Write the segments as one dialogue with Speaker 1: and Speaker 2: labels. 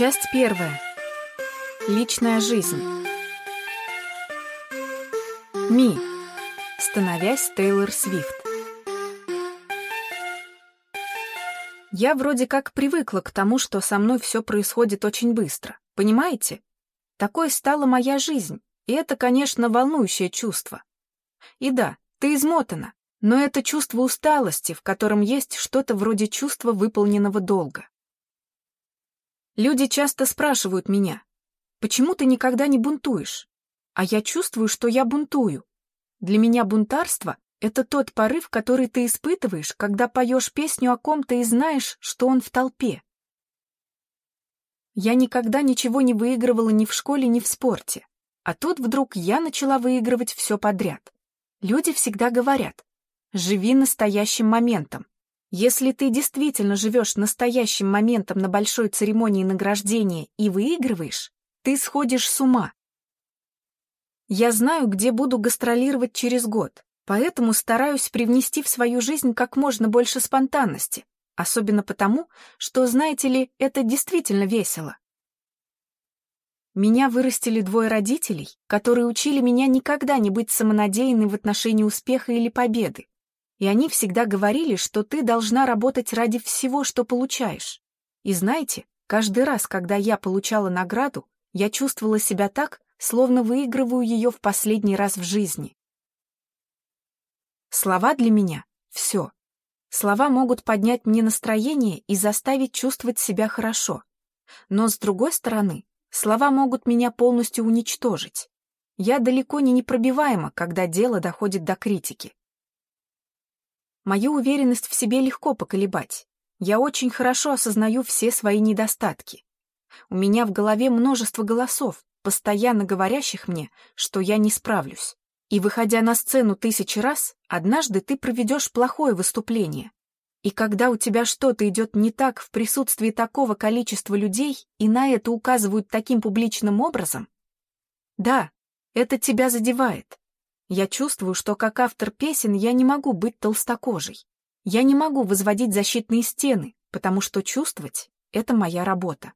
Speaker 1: Часть первая. Личная жизнь. Ми. Становясь Тейлор Свифт. Я вроде как привыкла к тому, что со мной все происходит очень быстро. Понимаете? Такой стала моя жизнь, и это, конечно, волнующее чувство. И да, ты измотана, но это чувство усталости, в котором есть что-то вроде чувства выполненного долга. Люди часто спрашивают меня, почему ты никогда не бунтуешь? А я чувствую, что я бунтую. Для меня бунтарство — это тот порыв, который ты испытываешь, когда поешь песню о ком-то и знаешь, что он в толпе. Я никогда ничего не выигрывала ни в школе, ни в спорте. А тут вдруг я начала выигрывать все подряд. Люди всегда говорят, живи настоящим моментом. Если ты действительно живешь настоящим моментом на большой церемонии награждения и выигрываешь, ты сходишь с ума. Я знаю, где буду гастролировать через год, поэтому стараюсь привнести в свою жизнь как можно больше спонтанности, особенно потому, что, знаете ли, это действительно весело. Меня вырастили двое родителей, которые учили меня никогда не быть самонадеянной в отношении успеха или победы. И они всегда говорили, что ты должна работать ради всего, что получаешь. И знаете, каждый раз, когда я получала награду, я чувствовала себя так, словно выигрываю ее в последний раз в жизни. Слова для меня — все. Слова могут поднять мне настроение и заставить чувствовать себя хорошо. Но, с другой стороны, Слова могут меня полностью уничтожить. Я далеко не непробиваема, когда дело доходит до критики. Мою уверенность в себе легко поколебать. Я очень хорошо осознаю все свои недостатки. У меня в голове множество голосов, постоянно говорящих мне, что я не справлюсь. И выходя на сцену тысячи раз, однажды ты проведешь плохое выступление. И когда у тебя что-то идет не так в присутствии такого количества людей, и на это указывают таким публичным образом, да, это тебя задевает. Я чувствую, что как автор песен я не могу быть толстокожей. Я не могу возводить защитные стены, потому что чувствовать — это моя работа.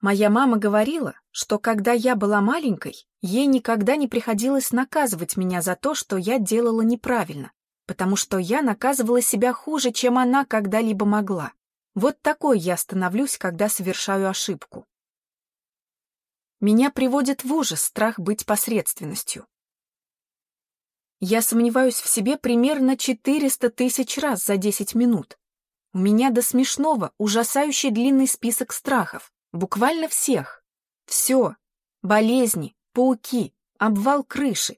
Speaker 1: Моя мама говорила, что когда я была маленькой, ей никогда не приходилось наказывать меня за то, что я делала неправильно, потому что я наказывала себя хуже, чем она когда-либо могла. Вот такой я становлюсь, когда совершаю ошибку. Меня приводит в ужас страх быть посредственностью. Я сомневаюсь в себе примерно 400 тысяч раз за 10 минут. У меня до смешного ужасающий длинный список страхов. Буквально всех. Все. Болезни, пауки, обвал крыши,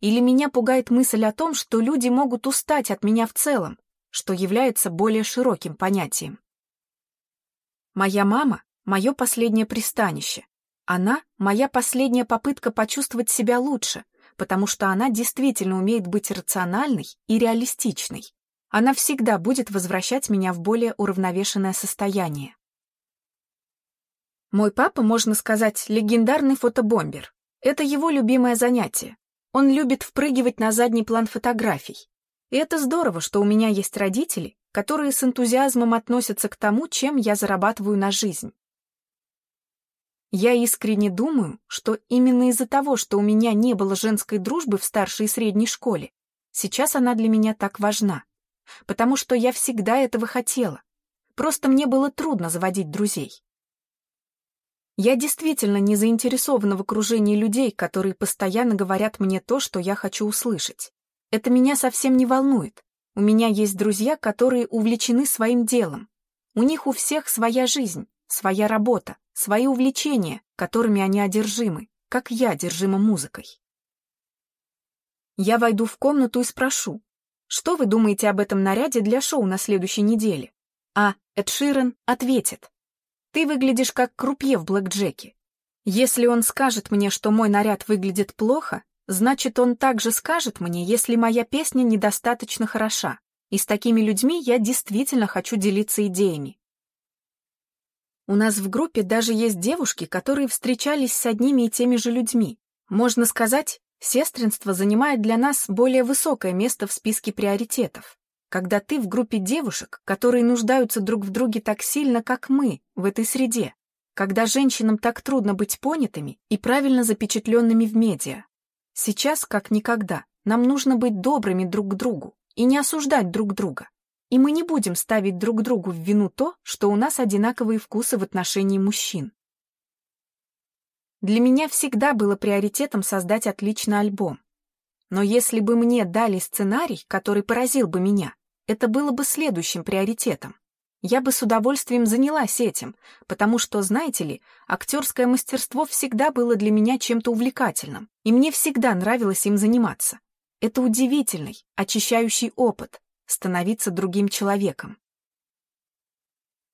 Speaker 1: или меня пугает мысль о том, что люди могут устать от меня в целом, что является более широким понятием. Моя мама — мое последнее пристанище. Она — моя последняя попытка почувствовать себя лучше, потому что она действительно умеет быть рациональной и реалистичной. Она всегда будет возвращать меня в более уравновешенное состояние. Мой папа, можно сказать, легендарный фотобомбер. Это его любимое занятие. Он любит впрыгивать на задний план фотографий. И это здорово, что у меня есть родители, которые с энтузиазмом относятся к тому, чем я зарабатываю на жизнь. Я искренне думаю, что именно из-за того, что у меня не было женской дружбы в старшей и средней школе, сейчас она для меня так важна. Потому что я всегда этого хотела. Просто мне было трудно заводить друзей. Я действительно не заинтересована в окружении людей, которые постоянно говорят мне то, что я хочу услышать. Это меня совсем не волнует. У меня есть друзья, которые увлечены своим делом. У них у всех своя жизнь, своя работа, свои увлечения, которыми они одержимы, как я одержима музыкой. Я войду в комнату и спрошу, что вы думаете об этом наряде для шоу на следующей неделе? А Эд Ширен ответит, ты выглядишь как крупье в блэкджеке. Если он скажет мне, что мой наряд выглядит плохо, значит, он также скажет мне, если моя песня недостаточно хороша. И с такими людьми я действительно хочу делиться идеями. У нас в группе даже есть девушки, которые встречались с одними и теми же людьми. Можно сказать, сестринство занимает для нас более высокое место в списке приоритетов. когда ты в группе девушек, которые нуждаются друг в друге так сильно, как мы, в этой среде, когда женщинам так трудно быть понятыми и правильно запечатленными в медиа. Сейчас, как никогда, нам нужно быть добрыми друг к другу и не осуждать друг друга. И мы не будем ставить друг другу в вину то, что у нас одинаковые вкусы в отношении мужчин. Для меня всегда было приоритетом создать отличный альбом. Но если бы мне дали сценарий, который поразил бы меня, это было бы следующим приоритетом. Я бы с удовольствием занялась этим, потому что, знаете ли, актерское мастерство всегда было для меня чем-то увлекательным, и мне всегда нравилось им заниматься. Это удивительный, очищающий опыт — становиться другим человеком.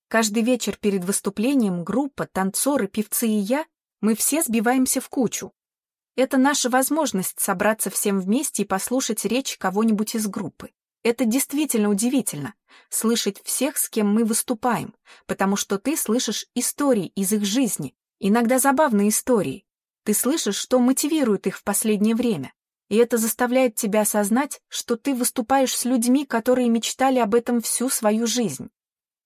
Speaker 1: Каждый вечер перед выступлением группа, танцоры, певцы и я, мы все сбиваемся в кучу, это наша возможность собраться всем вместе и послушать речь кого-нибудь из группы. Это действительно удивительно — слышать всех, с кем мы выступаем, потому что ты слышишь истории из их жизни, иногда забавные истории. Ты слышишь, что мотивирует их в последнее время, и это заставляет тебя осознать, что ты выступаешь с людьми, которые мечтали об этом всю свою жизнь.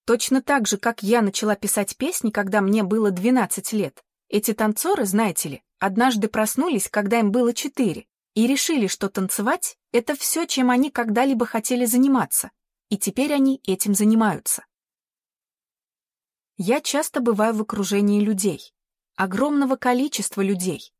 Speaker 1: Точно так же, как я начала писать песни, когда мне было 12 лет. Эти танцоры, знаете ли, однажды проснулись, когда им было четыре, и решили, что танцевать — это все, чем они когда-либо хотели заниматься, и теперь они этим занимаются. Я часто бываю в окружении людей, огромного количества людей.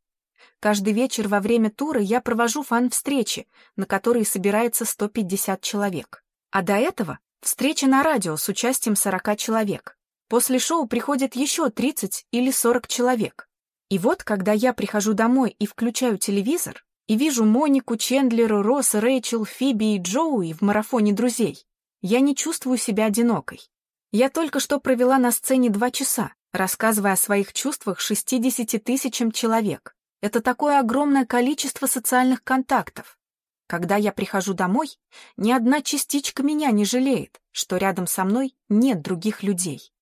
Speaker 1: Каждый вечер во время тура я провожу фан-встречи, на которые собирается 150 человек. А до этого — встреча на радио с участием 40 человек. После шоу приходит еще 30 или 40 человек. И вот, когда я прихожу домой и включаю телевизор, и вижу Монику, Чендлера, Росс, Рэйчел, Фиби и Джоуи в марафоне друзей, я не чувствую себя одинокой. Я только что провела на сцене два часа, рассказывая о своих чувствах 60 тысячам человек. Это такое огромное количество социальных контактов. Когда я прихожу домой, ни одна частичка меня не жалеет, что рядом со мной нет других людей.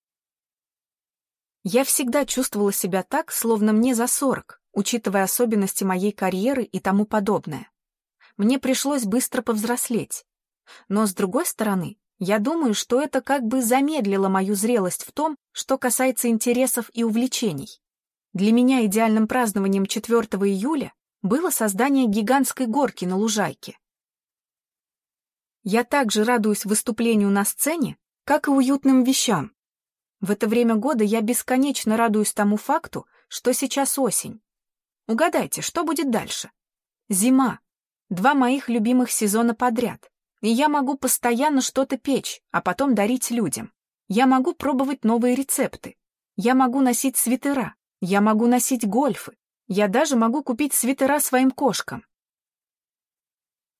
Speaker 1: Я всегда чувствовала себя так, словно мне за сорок, учитывая особенности моей карьеры и тому подобное. Мне пришлось быстро повзрослеть. Но, с другой стороны, я думаю, что это как бы замедлило мою зрелость в том, что касается интересов и увлечений. Для меня идеальным празднованием 4 июля было создание гигантской горки на лужайке. Я также радуюсь выступлению на сцене, как и уютным вещам, в это время года я бесконечно радуюсь тому факту, что сейчас осень. Угадайте, что будет дальше? Зима. Два моих любимых сезона подряд. И я могу постоянно что-то печь, а потом дарить людям. Я могу пробовать новые рецепты. Я могу носить свитера. Я могу носить гольфы. Я даже могу купить свитера своим кошкам.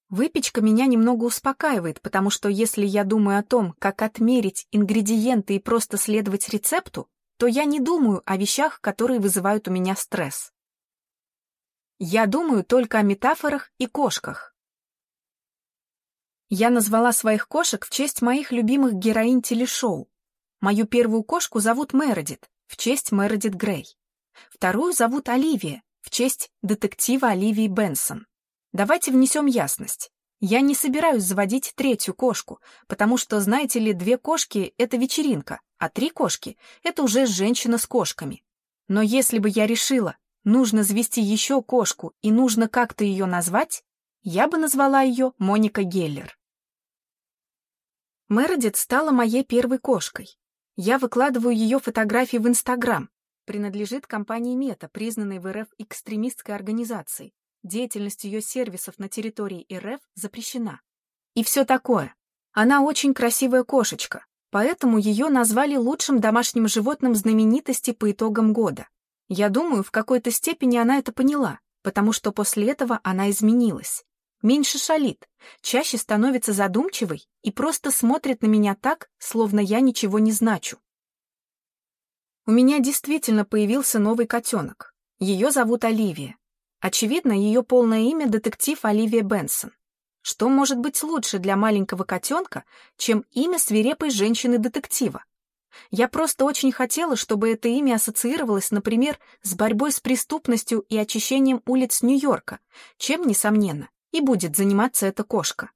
Speaker 1: Выпечка меня немного успокаивает, потому что если я думаю о том, как отмерить ингредиенты и просто следовать рецепту, то я не думаю о вещах, которые вызывают у меня стресс. Я думаю только о метафорах и кошках. Я назвала своих кошек в честь моих любимых героинь телешоу. Мою первую кошку зовут Мередит, в честь Мередит Грей. Вторую зовут Оливия, в честь детектива Оливии Бенсон. Давайте внесем ясность. Я не собираюсь заводить третью кошку, потому что, знаете ли, две кошки — это вечеринка, а три кошки — это уже женщина с кошками. Но если бы я решила, нужно завести еще кошку и нужно как-то ее назвать, я бы назвала ее Моника Геллер. Мередит стала моей первой кошкой. Я выкладываю ее фотографии в Инстаграм. Принадлежит компании Мета, признанной в РФ экстремистской организацией деятельность ее сервисов на территории РФ запрещена. И все такое. Она очень красивая кошечка, поэтому ее назвали лучшим домашним животным знаменитости по итогам года. Я думаю, в какой-то степени она это поняла, потому что после этого она изменилась. Меньше шалит, чаще становится задумчивой и просто смотрит на меня так, словно я ничего не значу. У меня действительно появился новый котенок. Ее зовут Оливия. Очевидно, ее полное имя — детектив Оливия Бенсон. Что может быть лучше для маленького котенка, чем имя свирепой женщины-детектива? Я просто очень хотела, чтобы это имя ассоциировалось, например, с борьбой с преступностью и очищением улиц Нью-Йорка, чем, несомненно, и будет заниматься эта кошка.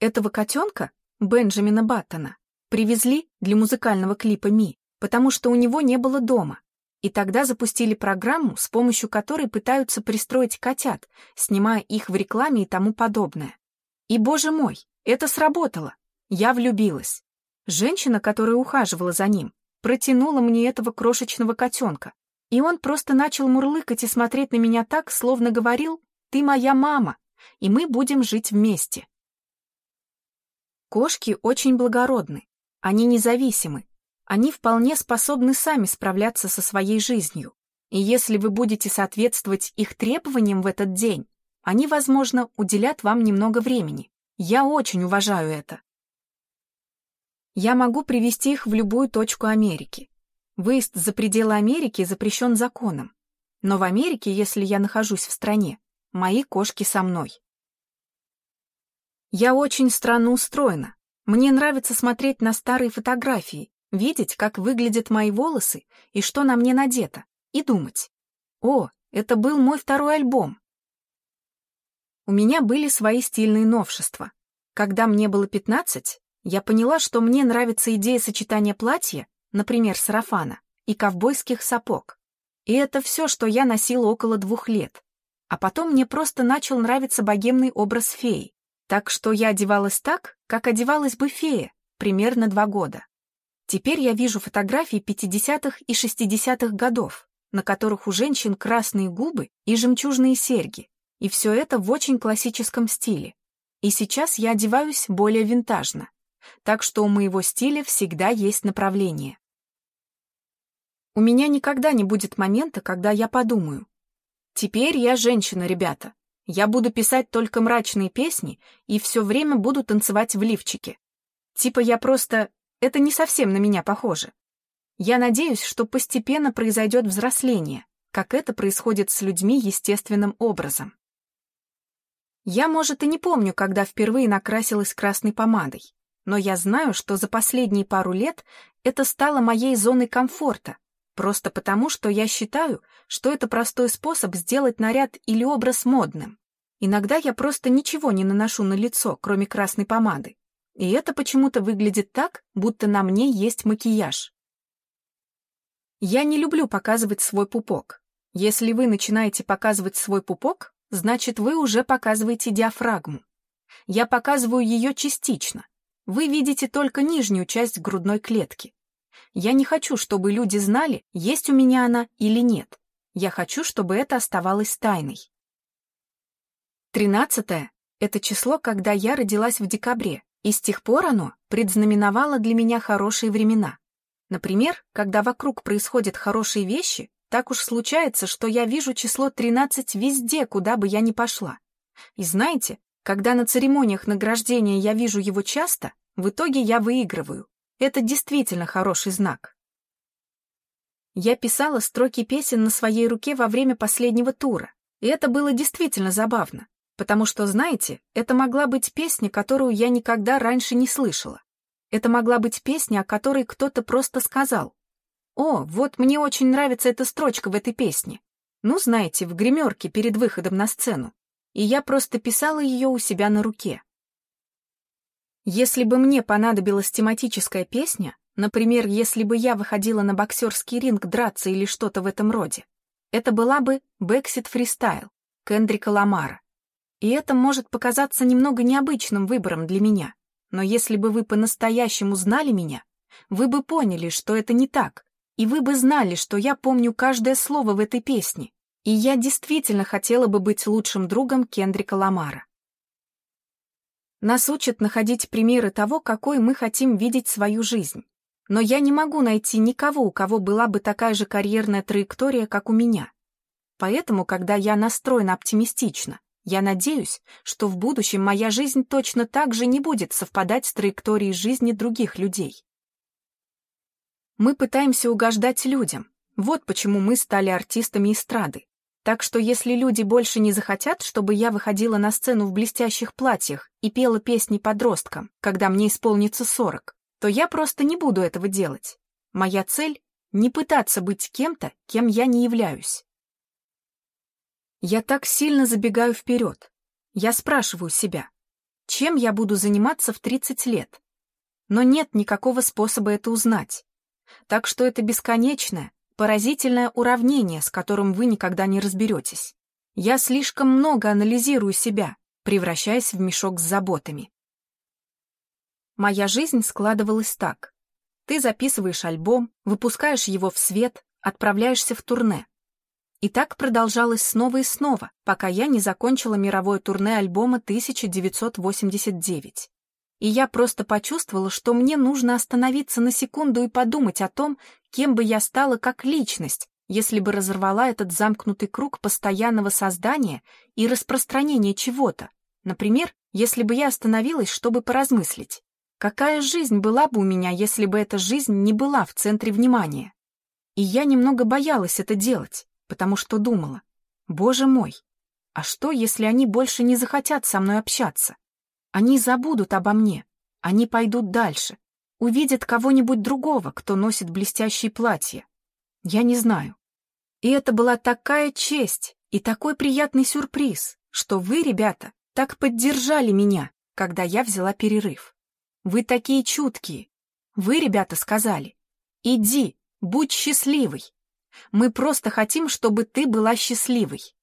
Speaker 1: Этого котенка, Бенджамина Баттона, привезли для музыкального клипа «Ми», потому что у него не было дома. И тогда запустили программу, с помощью которой пытаются пристроить котят, снимая их в рекламе и тому подобное. И, боже мой, это сработало. Я влюбилась. Женщина, которая ухаживала за ним, протянула мне этого крошечного котенка, и он просто начал мурлыкать и смотреть на меня так, словно говорил «Ты моя мама, и мы будем жить вместе». Кошки очень благородны, они независимы, они вполне способны сами справляться со своей жизнью. И если вы будете соответствовать их требованиям в этот день, они, возможно, уделят вам немного времени. Я очень уважаю это. Я могу привести их в любую точку Америки. Выезд за пределы Америки запрещен законом. Но в Америке, если я нахожусь в стране, мои кошки со мной. Я очень странно устроена. Мне нравится смотреть на старые фотографии, видеть, как выглядят мои волосы и что на мне надето, и думать. О, это был мой второй альбом. У меня были свои стильные новшества. Когда мне было 15, я поняла, что мне нравится идея сочетания платья, например, сарафана, и ковбойских сапог. И это все, что я носила около двух лет. А потом мне просто начал нравиться богемный образ феи. Так что я одевалась так, как одевалась бы фея, примерно два года. Теперь я вижу фотографии 50-х и 60-х годов, на которых у женщин красные губы и жемчужные серьги, и все это в очень классическом стиле. И сейчас я одеваюсь более винтажно, так что у моего стиля всегда есть направление. У меня никогда не будет момента, когда я подумаю, теперь я женщина, ребята, я буду писать только мрачные песни и все время буду танцевать в лифчике. Типа я просто... Это не совсем на меня похоже. Я надеюсь, что постепенно произойдет взросление, как это происходит с людьми естественным образом. Я, может, и не помню, когда впервые накрасилась красной помадой, но я знаю, что за последние пару лет это стало моей зоной комфорта, Просто потому, что я считаю, что это простой способ сделать наряд или образ модным. Иногда я просто ничего не наношу на лицо, кроме красной помады. И это почему-то выглядит так, будто на мне есть макияж. Я не люблю показывать свой пупок. Если вы начинаете показывать свой пупок, значит, вы уже показываете диафрагму. Я показываю ее частично. Вы видите только нижнюю часть грудной клетки. Я не хочу, чтобы люди знали, есть у меня она или нет. Я хочу, чтобы это оставалось тайной. Тринадцатое — это число, когда я родилась в декабре, и с тех пор оно предзнаменовало для меня хорошие времена. Например, когда вокруг происходят хорошие вещи, так уж случается, что я вижу число 13 везде, куда бы я ни пошла. И знаете, когда на церемониях награждения я вижу его часто, в итоге я выигрываю. Это действительно хороший знак. Я писала строки песен на своей руке во время последнего тура, и это было действительно забавно, потому что, знаете, это могла быть песня, которую я никогда раньше не слышала. Это могла быть песня, о которой кто-то просто сказал. «О, вот мне очень нравится эта строчка в этой песне». Ну, знаете, в гримерке перед выходом на сцену. И я просто писала ее у себя на руке. Если бы мне понадобилась тематическая песня, например, если бы я выходила на боксерский ринг драться или что-то в этом роде, это была бы «Бэксит фристайл» Кендрика Ламара. И это может показаться немного необычным выбором для меня, но если бы вы по-настоящему знали меня, вы бы поняли, что это не так, и вы бы знали, что я помню каждое слово в этой песне, и я действительно хотела бы быть лучшим другом Кендрика Ламара. Нас учат находить примеры того, какой мы хотим видеть свою жизнь. Но я не могу найти никого, у кого была бы такая же карьерная траектория, как у меня. Поэтому, когда я настроена оптимистично, я надеюсь, что в будущем моя жизнь точно так же не будет совпадать с траекторией жизни других людей. Мы пытаемся угождать людям. Вот почему мы стали артистами эстрады. Так что если люди больше не захотят, чтобы я выходила на сцену в блестящих платьях и пела песни подросткам, когда мне исполнится сорок, то я просто не буду этого делать. Моя цель — не пытаться быть кем-то, кем я не являюсь. Я так сильно забегаю вперед. Я спрашиваю себя, чем я буду заниматься в 30 лет. Но нет никакого способа это узнать. Так что это бесконечное, поразительное уравнение, с которым вы никогда не разберетесь. Я слишком много анализирую себя, превращаясь в мешок с заботами. Моя жизнь складывалась так. Ты записываешь альбом, выпускаешь его в свет, отправляешься в турне. И так продолжалось снова и снова, пока я не закончила мировое турне альбома 1989. И я просто почувствовала, что мне нужно остановиться на секунду и подумать о том, кем бы я стала как личность, если бы разорвала этот замкнутый круг постоянного создания и распространения чего-то. Например, если бы я остановилась, чтобы поразмыслить. Какая жизнь была бы у меня, если бы эта жизнь не была в центре внимания? И я немного боялась это делать, потому что думала, боже мой, а что, если они больше не захотят со мной общаться? Они забудут обо мне, они пойдут дальше, увидят кого-нибудь другого, кто носит блестящие платья. Я не знаю. И это была такая честь и такой приятный сюрприз, что вы, ребята, так поддержали меня, когда я взяла перерыв. Вы такие чуткие. Вы, ребята, сказали. Иди, будь счастливой. Мы просто хотим, чтобы ты была счастливой.